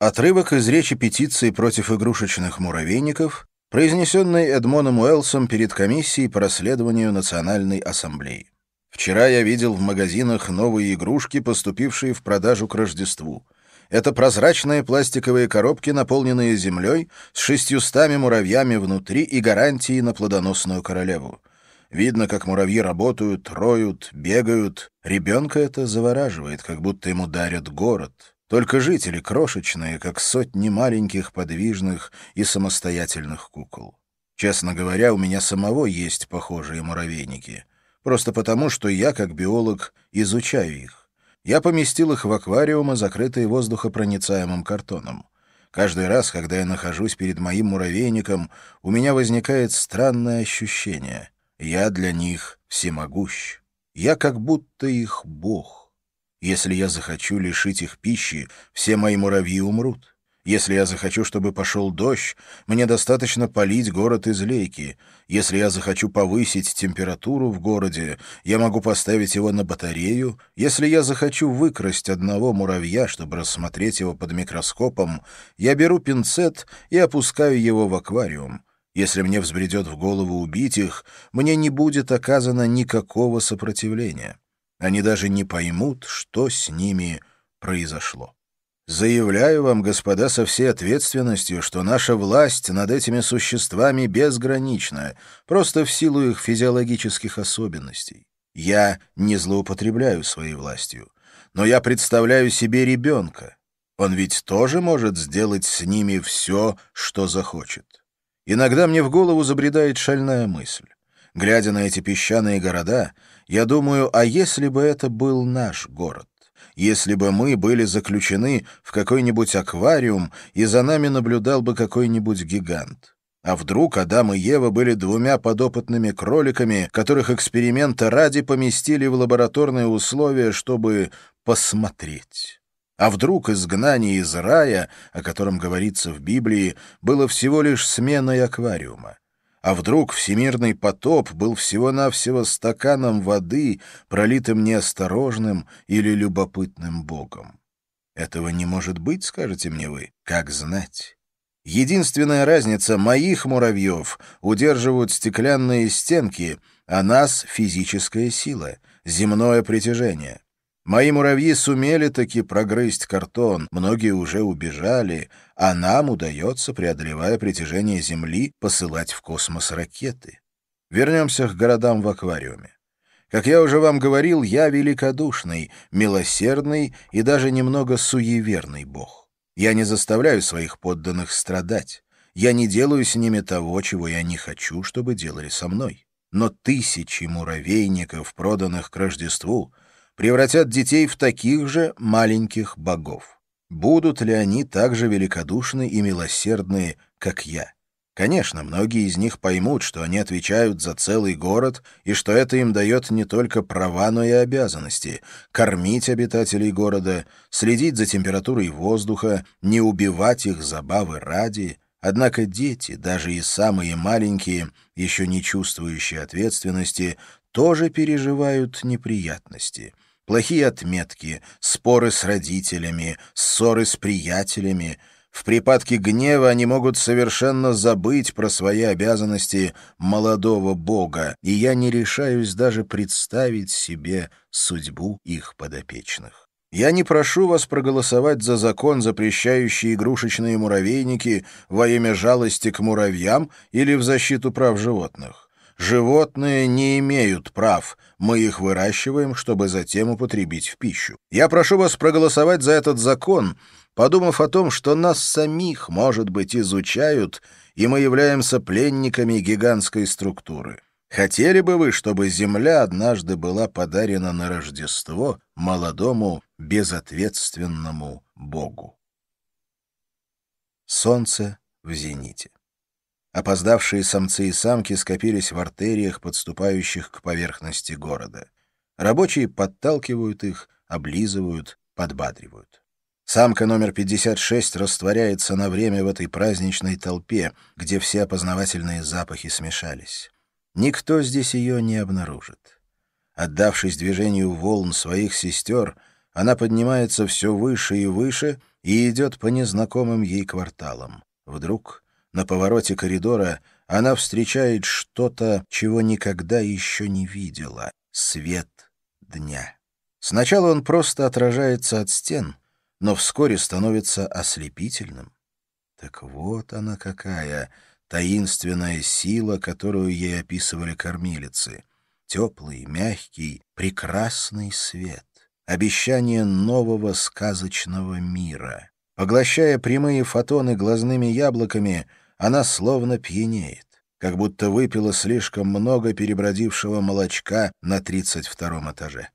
Отрывок из речи петиции против игрушечных муравейников, произнесенный Эдмоном Уэллсом перед комиссией по расследованию Национальной ассамблеи. Вчера я видел в магазинах новые игрушки, поступившие в продажу к Рождеству. Это прозрачные пластиковые коробки, наполненные землей, с шестьюстами муравьями внутри и гарантией на плодоносную королеву. Видно, как муравьи работают, роют, бегают. Ребенка это завораживает, как будто ему дарят город. Только жители крошечные, как сотни маленьких подвижных и самостоятельных кукол. Честно говоря, у меня самого есть похожие муравейники. Просто потому, что я, как биолог, изучаю их. Я поместил их в аквариумы, закрытые воздухопроницаемым картоном. Каждый раз, когда я нахожусь перед моим муравейником, у меня возникает странное ощущение. Я для них всемогущ. Я как будто их бог. Если я захочу лишить их пищи, все мои муравьи умрут. Если я захочу, чтобы пошел дождь, мне достаточно полить город из лейки. Если я захочу повысить температуру в городе, я могу поставить его на батарею. Если я захочу выкрасть одного муравья, чтобы рассмотреть его под микроскопом, я беру пинцет и опускаю его в аквариум. Если мне взбредет в голову убить их, мне не будет оказано никакого сопротивления. Они даже не поймут, что с ними произошло. Заявляю вам, господа, со всей ответственностью, что наша власть над этими существами безгранична, просто в силу их физиологических особенностей. Я не злоупотребляю своей властью, но я представляю себе ребенка. Он ведь тоже может сделать с ними все, что захочет. Иногда мне в голову забредает шальная мысль. Глядя на эти песчаные города, я думаю, а если бы это был наш город? Если бы мы были заключены в какой-нибудь аквариум, и за нами наблюдал бы какой-нибудь гигант? А вдруг Адам и Ева были двумя подопытными кроликами, которых эксперимента ради поместили в лабораторные условия, чтобы посмотреть? А вдруг изгнание из рая, о котором говорится в Библии, было всего лишь сменой аквариума? А вдруг всемирный потоп был всего-навсего стаканом воды, пролитым неосторожным или любопытным богом? Этого не может быть, скажете мне вы. Как знать? Единственная разница — моих муравьев удерживают стеклянные стенки, а нас — физическая сила, земное притяжение. Мои муравьи сумели таки прогрызть картон, многие уже убежали, а нам удается, преодолевая притяжение Земли, посылать в космос ракеты. Вернемся к городам в аквариуме. Как я уже вам говорил, я великодушный, милосердный и даже немного суеверный бог. Я не заставляю своих подданных страдать. Я не делаю с ними того, чего я не хочу, чтобы делали со мной. Но тысячи муравейников, проданных к Рождеству, превратят детей в таких же маленьких богов. Будут ли они так же великодушны и милосердны, как я? Конечно, многие из них поймут, что они отвечают за целый город и что это им дает не только права, но и обязанности — кормить обитателей города, следить за температурой воздуха, не убивать их забавы ради. Однако дети, даже и самые маленькие, еще не чувствующие ответственности, тоже переживают неприятности — плохие отметки, споры с родителями, ссоры с приятелями. В припадке гнева они могут совершенно забыть про свои обязанности молодого бога, и я не решаюсь даже представить себе судьбу их подопечных. Я не прошу вас проголосовать за закон, запрещающий игрушечные муравейники во имя жалости к муравьям или в защиту прав животных. Животные не имеют прав, мы их выращиваем, чтобы затем употребить в пищу. Я прошу вас проголосовать за этот закон, подумав о том, что нас самих, может быть, изучают, и мы являемся пленниками гигантской структуры. Хотели бы вы, чтобы Земля однажды была подарена на Рождество молодому безответственному Богу? Солнце в зените. Опоздавшие самцы и самки скопились в артериях, подступающих к поверхности города. Рабочие подталкивают их, облизывают, подбадривают. Самка номер 56 растворяется на время в этой праздничной толпе, где все опознавательные запахи смешались. Никто здесь ее не обнаружит. Отдавшись движению волн своих сестер, она поднимается все выше и выше и идет по незнакомым ей кварталам. Вдруг на повороте коридора она встречает что-то, чего никогда еще не видела — свет дня. Сначала он просто отражается от стен, но вскоре становится ослепительным. Так вот она какая, таинственная сила, которую ей описывали кормилицы. Теплый, мягкий, прекрасный свет. Обещание нового сказочного мира. Поглощая прямые фотоны глазными яблоками, она словно пьянеет, как будто выпила слишком много перебродившего молочка на тридцать втором этаже.